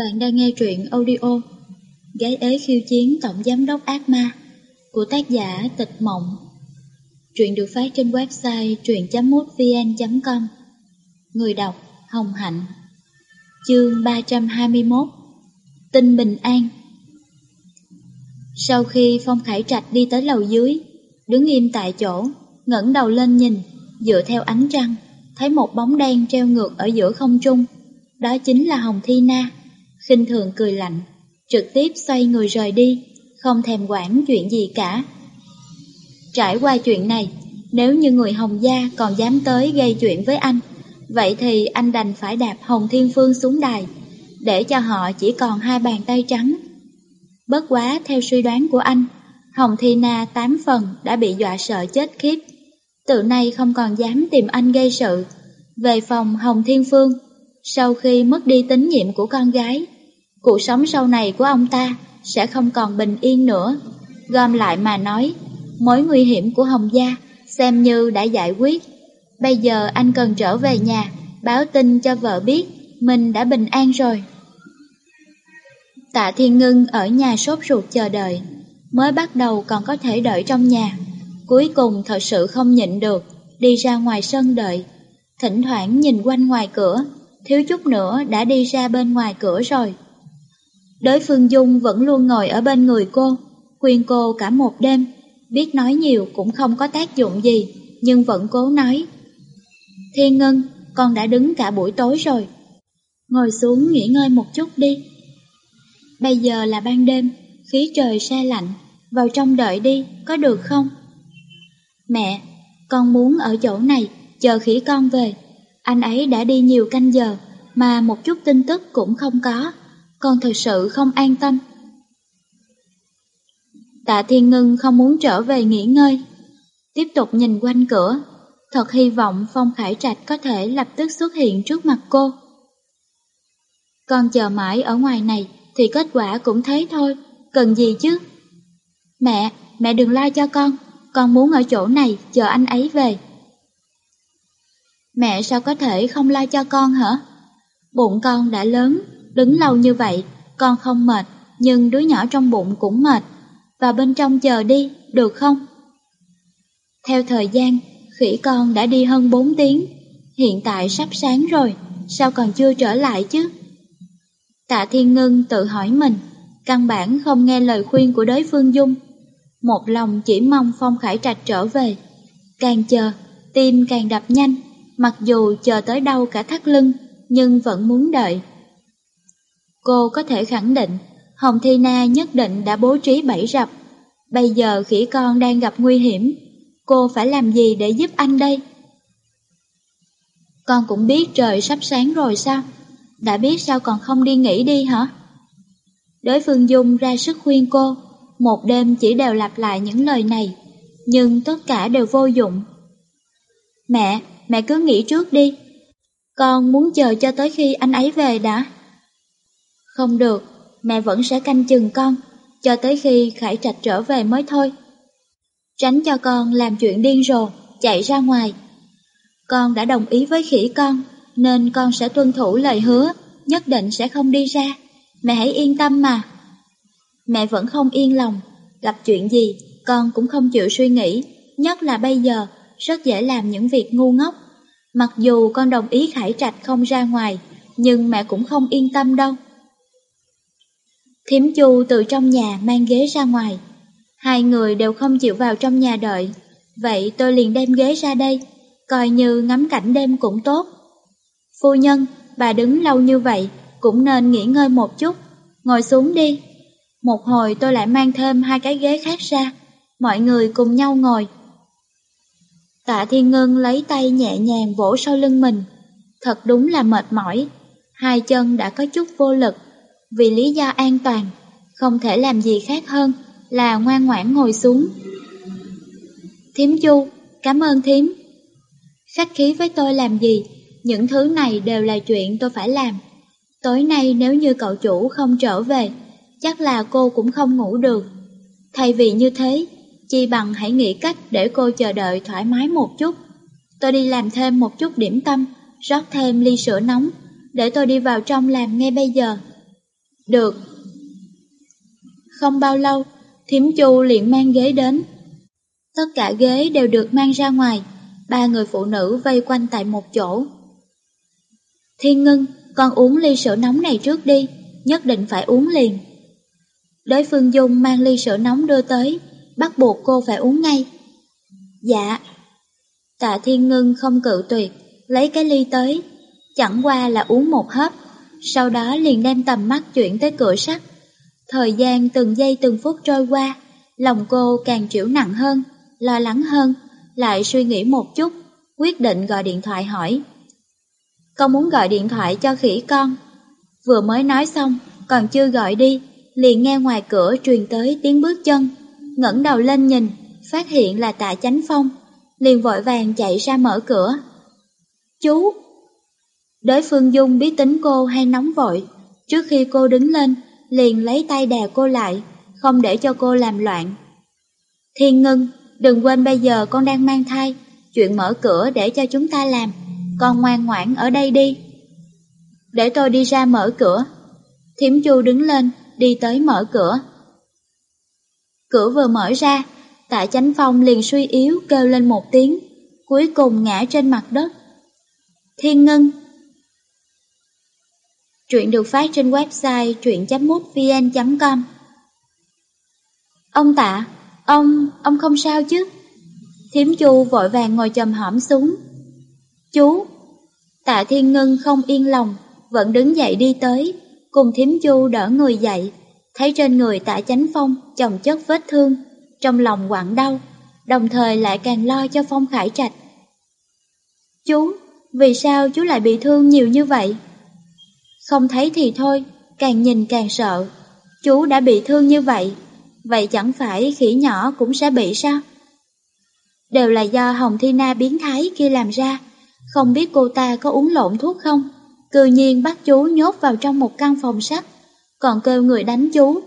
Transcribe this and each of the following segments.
Bạn đang nghe truyện audio Gái ế khiêu chiến tổng giám đốc ác ma của tác giả Tịch Mộng. Truyện được phát trên website truyện.mútvn.com Người đọc Hồng Hạnh Chương 321 Tinh Bình An Sau khi Phong Khải Trạch đi tới lầu dưới, đứng im tại chỗ, ngẩng đầu lên nhìn, dựa theo ánh trăng, thấy một bóng đen treo ngược ở giữa không trung. Đó chính là Hồng Thi Na khinh thường cười lạnh, trực tiếp xoay người rời đi, không thèm quản chuyện gì cả. Trải qua chuyện này, nếu như người Hồng Gia còn dám tới gây chuyện với anh, vậy thì anh đành phải đạp Hồng Thiên Phương xuống đài, để cho họ chỉ còn hai bàn tay trắng. Bất quá theo suy đoán của anh, Hồng Thi Na tám phần đã bị dọa sợ chết khiếp, từ nay không còn dám tìm anh gây sự. Về phòng Hồng Thiên Phương, sau khi mất đi tín nhiệm của con gái, cuộc sống sau này của ông ta sẽ không còn bình yên nữa. Gom lại mà nói, mối nguy hiểm của Hồng Gia xem như đã giải quyết. Bây giờ anh cần trở về nhà, báo tin cho vợ biết mình đã bình an rồi. Tạ Thiên Ngân ở nhà sốt ruột chờ đợi, mới bắt đầu còn có thể đợi trong nhà. Cuối cùng thật sự không nhịn được, đi ra ngoài sân đợi. Thỉnh thoảng nhìn quanh ngoài cửa, thiếu chút nữa đã đi ra bên ngoài cửa rồi. Đối phương Dung vẫn luôn ngồi ở bên người cô, khuyên cô cả một đêm, biết nói nhiều cũng không có tác dụng gì, nhưng vẫn cố nói. Thiên Ngân, con đã đứng cả buổi tối rồi. Ngồi xuống nghỉ ngơi một chút đi. Bây giờ là ban đêm, khí trời se lạnh, vào trong đợi đi, có được không? Mẹ, con muốn ở chỗ này, chờ khỉ con về. Anh ấy đã đi nhiều canh giờ, mà một chút tin tức cũng không có. Con thật sự không an tâm. Tạ Thiên Ngân không muốn trở về nghỉ ngơi. Tiếp tục nhìn quanh cửa, thật hy vọng Phong Khải Trạch có thể lập tức xuất hiện trước mặt cô. Con chờ mãi ở ngoài này thì kết quả cũng thế thôi, cần gì chứ? Mẹ, mẹ đừng lo cho con, con muốn ở chỗ này chờ anh ấy về. Mẹ sao có thể không lo cho con hả? Bụng con đã lớn, đứng lâu như vậy, con không mệt, nhưng đứa nhỏ trong bụng cũng mệt. Vào bên trong chờ đi, được không? Theo thời gian, khỉ con đã đi hơn 4 tiếng, hiện tại sắp sáng rồi, sao còn chưa trở lại chứ? Tạ Thiên Ngân tự hỏi mình, căn bản không nghe lời khuyên của đối phương Dung. Một lòng chỉ mong Phong Khải Trạch trở về. Càng chờ, tim càng đập nhanh, mặc dù chờ tới đâu cả thắt lưng, nhưng vẫn muốn đợi. Cô có thể khẳng định, Hồng Thi Na nhất định đã bố trí bẫy rập. Bây giờ khỉ con đang gặp nguy hiểm, cô phải làm gì để giúp anh đây? Con cũng biết trời sắp sáng rồi sao? Đã biết sao còn không đi nghỉ đi hả? Đối phương Dung ra sức khuyên cô, một đêm chỉ đều lặp lại những lời này, nhưng tất cả đều vô dụng. Mẹ, mẹ cứ nghĩ trước đi. Con muốn chờ cho tới khi anh ấy về đã. Không được, mẹ vẫn sẽ canh chừng con, cho tới khi Khải Trạch trở về mới thôi. Tránh cho con làm chuyện điên rồ, chạy ra ngoài. Con đã đồng ý với khỉ con, nên con sẽ tuân thủ lời hứa, nhất định sẽ không đi ra. Mẹ hãy yên tâm mà. Mẹ vẫn không yên lòng, gặp chuyện gì, con cũng không chịu suy nghĩ, nhất là bây giờ, rất dễ làm những việc ngu ngốc. Mặc dù con đồng ý Khải Trạch không ra ngoài, nhưng mẹ cũng không yên tâm đâu. Thiểm Chu từ trong nhà mang ghế ra ngoài. Hai người đều không chịu vào trong nhà đợi, vậy tôi liền đem ghế ra đây, coi như ngắm cảnh đêm cũng tốt. Phu nhân, bà đứng lâu như vậy, cũng nên nghỉ ngơi một chút, ngồi xuống đi. Một hồi tôi lại mang thêm hai cái ghế khác ra, mọi người cùng nhau ngồi. Tạ Thiên Ngân lấy tay nhẹ nhàng vỗ sau lưng mình, thật đúng là mệt mỏi, hai chân đã có chút vô lực, vì lý do an toàn, không thể làm gì khác hơn là ngoan ngoãn ngồi xuống. Thiếm Chu, cảm ơn Thiếm. Khách khí với tôi làm gì, những thứ này đều là chuyện tôi phải làm. Tối nay nếu như cậu chủ không trở về, chắc là cô cũng không ngủ được. Thay vì như thế, chi bằng hãy nghĩ cách để cô chờ đợi thoải mái một chút. Tôi đi làm thêm một chút điểm tâm, rót thêm ly sữa nóng, để tôi đi vào trong làm ngay bây giờ. Được. Không bao lâu, Thiểm Chu liền mang ghế đến. Tất cả ghế đều được mang ra ngoài, ba người phụ nữ vây quanh tại một chỗ. Thiên ngưng, con uống ly sữa nóng này trước đi, nhất định phải uống liền. Đối phương Dung mang ly sữa nóng đưa tới, bắt buộc cô phải uống ngay. Dạ. Tạ Thiên Ngân không cự tuyệt, lấy cái ly tới, chẳng qua là uống một hớp, sau đó liền đem tầm mắt chuyển tới cửa sắt. Thời gian từng giây từng phút trôi qua, lòng cô càng chịu nặng hơn, lo lắng hơn, lại suy nghĩ một chút, quyết định gọi điện thoại hỏi. Con muốn gọi điện thoại cho khỉ con. Vừa mới nói xong, còn chưa gọi đi, liền nghe ngoài cửa truyền tới tiếng bước chân. ngẩng đầu lên nhìn, phát hiện là tạ chánh phong, liền vội vàng chạy ra mở cửa. Chú! Đối phương Dung biết tính cô hay nóng vội, trước khi cô đứng lên, liền lấy tay đè cô lại, không để cho cô làm loạn. Thiên Ngân, đừng quên bây giờ con đang mang thai, chuyện mở cửa để cho chúng ta làm, con ngoan ngoãn ở đây đi. Để tôi đi ra mở cửa. Thiểm Chu đứng lên, đi tới mở cửa. Cửa vừa mở ra, tạ chánh phong liền suy yếu kêu lên một tiếng, cuối cùng ngã trên mặt đất. Thiên Ngân Truyện được phát trên website truyện.mútvn.com Ông tạ, ông, ông không sao chứ? Thiếm chu vội vàng ngồi chầm hõm xuống. Chú! Tạ Thiên Ngân không yên lòng, vẫn đứng dậy đi tới, cùng thiếm chu đỡ người dậy, thấy trên người tạ chánh phong chồng chất vết thương, trong lòng quặn đau, đồng thời lại càng lo cho Phong Khải Trạch. Chú, vì sao chú lại bị thương nhiều như vậy? Không thấy thì thôi, càng nhìn càng sợ. Chú đã bị thương như vậy, vậy chẳng phải khỉ nhỏ cũng sẽ bị sao? Đều là do Hồng Thi Na biến thái kia làm ra, không biết cô ta có uống lộn thuốc không? Cư nhiên bắt chú nhốt vào trong một căn phòng sắt, còn kêu người đánh chú.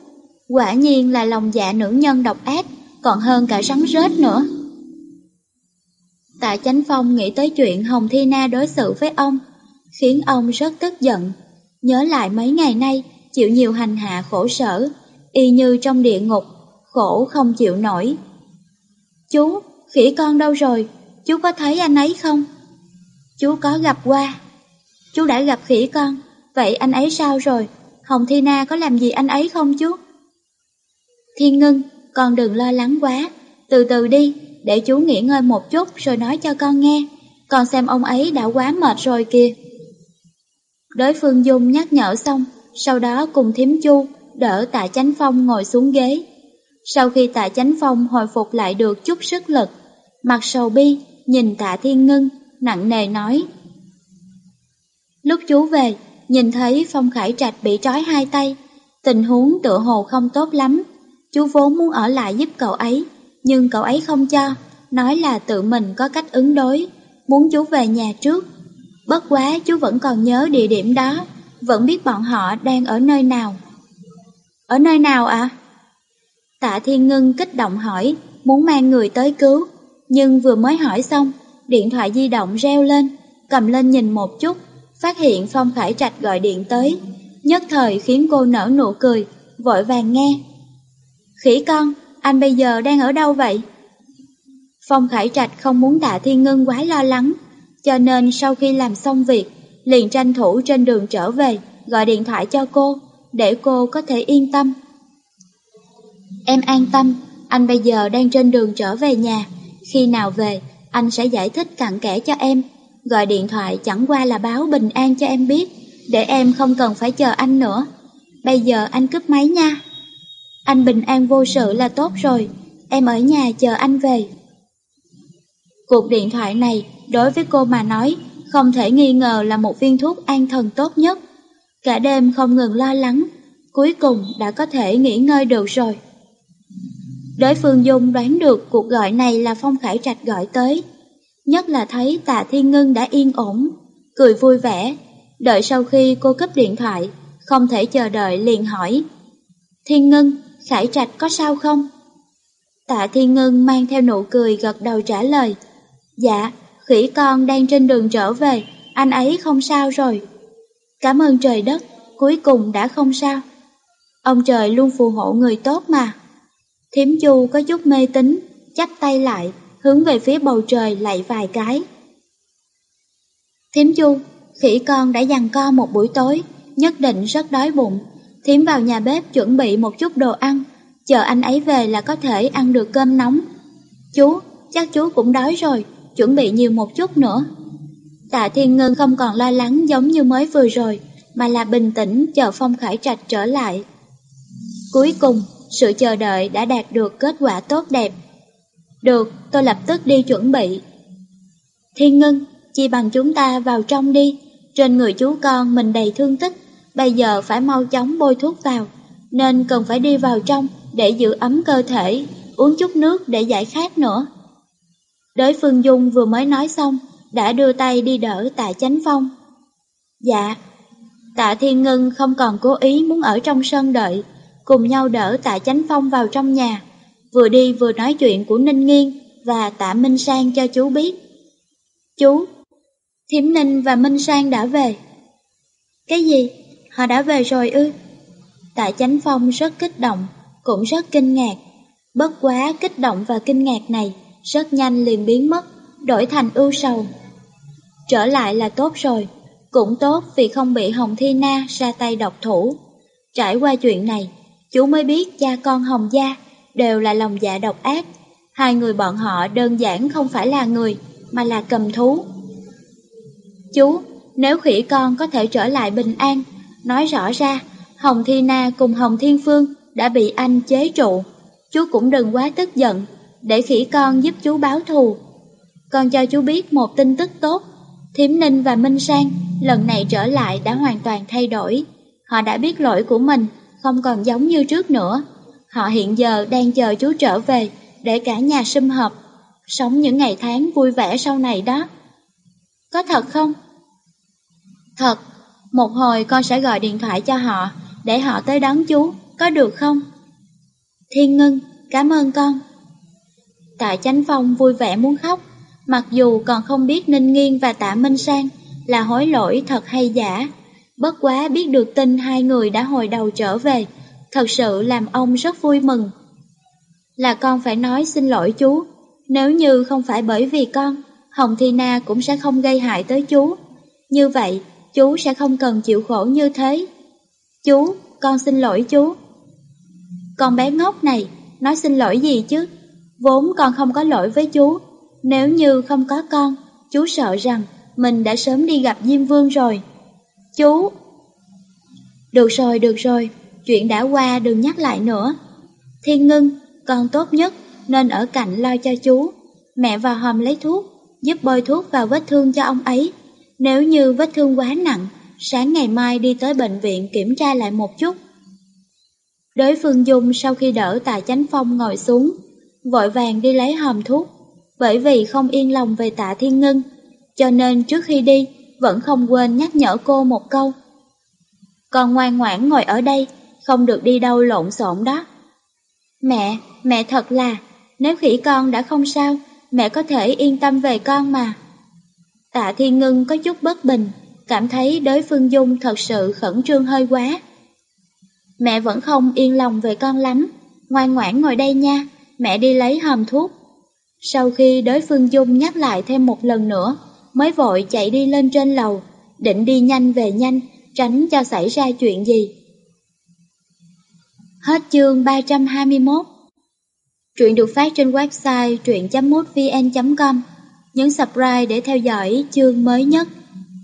Quả nhiên là lòng dạ nữ nhân độc ác, còn hơn cả rắn rết nữa. Tạ Chánh Phong nghĩ tới chuyện Hồng Thi Na đối xử với ông, khiến ông rất tức giận. Nhớ lại mấy ngày nay, chịu nhiều hành hạ khổ sở, y như trong địa ngục, khổ không chịu nổi. Chú, khỉ con đâu rồi? Chú có thấy anh ấy không? Chú có gặp qua. Chú đã gặp khỉ con, vậy anh ấy sao rồi? Hồng Thi Na có làm gì anh ấy không chú? Thiên Ngân, con đừng lo lắng quá, từ từ đi, để chú nghỉ ngơi một chút rồi nói cho con nghe. Con xem ông ấy đã quá mệt rồi kìa. Đối phương Dung nhắc nhở xong, sau đó cùng thiếm chu, đỡ tạ chánh phong ngồi xuống ghế. Sau khi tạ chánh phong hồi phục lại được chút sức lực, mặt sầu bi, nhìn tạ thiên ngân, nặng nề nói. Lúc chú về, nhìn thấy Phong Khải Trạch bị trói hai tay, tình huống tựa hồ không tốt lắm. Chú vốn muốn ở lại giúp cậu ấy, nhưng cậu ấy không cho, nói là tự mình có cách ứng đối, muốn chú về nhà trước. Bất quá chú vẫn còn nhớ địa điểm đó, vẫn biết bọn họ đang ở nơi nào. Ở nơi nào ạ? À? Tạ Thiên Ngân kích động hỏi, muốn mang người tới cứu, nhưng vừa mới hỏi xong, điện thoại di động reo lên, cầm lên nhìn một chút, phát hiện Phong Khải Trạch gọi điện tới, nhất thời khiến cô nở nụ cười, vội vàng nghe. Khỉ con, anh bây giờ đang ở đâu vậy? Phong Khải Trạch không muốn Tạ Thiên Ngân quá lo lắng, cho nên sau khi làm xong việc, liền tranh thủ trên đường trở về, gọi điện thoại cho cô, để cô có thể yên tâm. Em an tâm, anh bây giờ đang trên đường trở về nhà, khi nào về, anh sẽ giải thích cặn kẽ cho em. Gọi điện thoại chẳng qua là báo bình an cho em biết, để em không cần phải chờ anh nữa. Bây giờ anh cướp máy nha. Anh bình an vô sự là tốt rồi, em ở nhà chờ anh về. Cuộc điện thoại này đối với cô mà nói không thể nghi ngờ là một viên thuốc an thần tốt nhất. Cả đêm không ngừng lo lắng, cuối cùng đã có thể nghỉ ngơi được rồi. Đối phương Dung đoán được cuộc gọi này là Phong Khải Trạch gọi tới. Nhất là thấy tạ Thiên Ngân đã yên ổn, cười vui vẻ. Đợi sau khi cô cấp điện thoại, không thể chờ đợi liền hỏi. Thiên Ngân, Khải Trạch có sao không? Tạ Thiên Ngân mang theo nụ cười gật đầu trả lời. Dạ, khỉ con đang trên đường trở về, anh ấy không sao rồi. Cảm ơn trời đất, cuối cùng đã không sao. Ông trời luôn phù hộ người tốt mà. Thiểm chu có chút mê tín, chắp tay lại, hướng về phía bầu trời lạy vài cái. Thiểm chu, khỉ con đã dằn co một buổi tối, nhất định rất đói bụng. Thiểm vào nhà bếp chuẩn bị một chút đồ ăn, chờ anh ấy về là có thể ăn được cơm nóng. Chú, chắc chú cũng đói rồi, chuẩn bị nhiều một chút nữa. Tạ Thiên Ngân không còn lo lắng giống như mới vừa rồi, mà là bình tĩnh chờ Phong Khải Trạch trở lại. Cuối cùng, sự chờ đợi đã đạt được kết quả tốt đẹp. Được, tôi lập tức đi chuẩn bị. Thiên Ngân, chi bằng chúng ta vào trong đi, trên người chú con mình đầy thương tích, bây giờ phải mau chóng bôi thuốc vào, nên cần phải đi vào trong để giữ ấm cơ thể, uống chút nước để giải khát nữa. Đới Phương Dung vừa mới nói xong, đã đưa tay đi đỡ tạ chánh phong. Dạ, tạ Thiên Ngân không còn cố ý muốn ở trong sân đợi, cùng nhau đỡ tạ chánh phong vào trong nhà, vừa đi vừa nói chuyện của Ninh Nghiên và tạ Minh Sang cho chú biết. Chú, Thiểm Ninh và Minh Sang đã về. Cái gì? Họ đã về rồi ư? Tạ Chánh Phong rất kích động, cũng rất kinh ngạc. Bất quá kích động và kinh ngạc này rất nhanh liền biến mất, đổi thành ưu sầu. Trở lại là tốt rồi, cũng tốt vì không bị Hồng Thi Na ra tay độc thủ. Trải qua chuyện này, chú mới biết cha con Hồng Gia đều là lòng dạ độc ác. Hai người bọn họ đơn giản không phải là người, mà là cầm thú. Chú, nếu khỉ con có thể trở lại bình an, nói rõ ra, Hồng Thi Na cùng Hồng Thiên Phương đã bị anh chế trụ. Chú cũng đừng quá tức giận, để khỉ con giúp chú báo thù. Con cho chú biết một tin tức tốt, Thiểm Ninh và Minh Sang lần này trở lại đã hoàn toàn thay đổi. Họ đã biết lỗi của mình, không còn giống như trước nữa. Họ hiện giờ đang chờ chú trở về để cả nhà sum họp, sống những ngày tháng vui vẻ sau này đó. Có thật không? Thật, một hồi con sẽ gọi điện thoại cho họ để họ tới đón chú, có được không? Thiên Ngân, cảm ơn con. Tạ Chánh Phong vui vẻ muốn khóc, mặc dù còn không biết Ninh Nghiên và Tạ Minh Sang là hối lỗi thật hay giả. Bất quá biết được tin hai người đã hồi đầu trở về, thật sự làm ông rất vui mừng. Là con phải nói xin lỗi chú, nếu như không phải bởi vì con, Hồng Thi Na cũng sẽ không gây hại tới chú. Như vậy, chú sẽ không cần chịu khổ như thế. Chú, con xin lỗi chú. Con bé ngốc này, nói xin lỗi gì chứ? Vốn con không có lỗi với chú. Nếu như không có con, chú sợ rằng mình đã sớm đi gặp Diêm Vương rồi. Chú! Được rồi, được rồi, chuyện đã qua đừng nhắc lại nữa. Thiên ngưng, con tốt nhất nên ở cạnh lo cho chú. Mẹ vào hòm lấy thuốc, giúp bôi thuốc vào vết thương cho ông ấy. Nếu như vết thương quá nặng, sáng ngày mai đi tới bệnh viện kiểm tra lại một chút. Đối phương Dung sau khi đỡ Tài Chánh Phong ngồi xuống, vội vàng đi lấy hòm thuốc, bởi vì không yên lòng về tạ Thiên Ngân, cho nên trước khi đi vẫn không quên nhắc nhở cô một câu. Con ngoan ngoãn ngồi ở đây, không được đi đâu lộn xộn đó. Mẹ, mẹ thật là, nếu khỉ con đã không sao, mẹ có thể yên tâm về con mà. Tạ Thiên Ngân có chút bất bình, cảm thấy đối phương Dung thật sự khẩn trương hơi quá. Mẹ vẫn không yên lòng về con lắm, ngoan ngoãn ngồi đây nha, mẹ đi lấy hòm thuốc. Sau khi đối phương Dung nhắc lại thêm một lần nữa, mới vội chạy đi lên trên lầu, định đi nhanh về nhanh, tránh cho xảy ra chuyện gì. Hết chương 321 Truyện được phát trên website truyện.mútvn.com Nhấn subscribe để theo dõi chương mới nhất.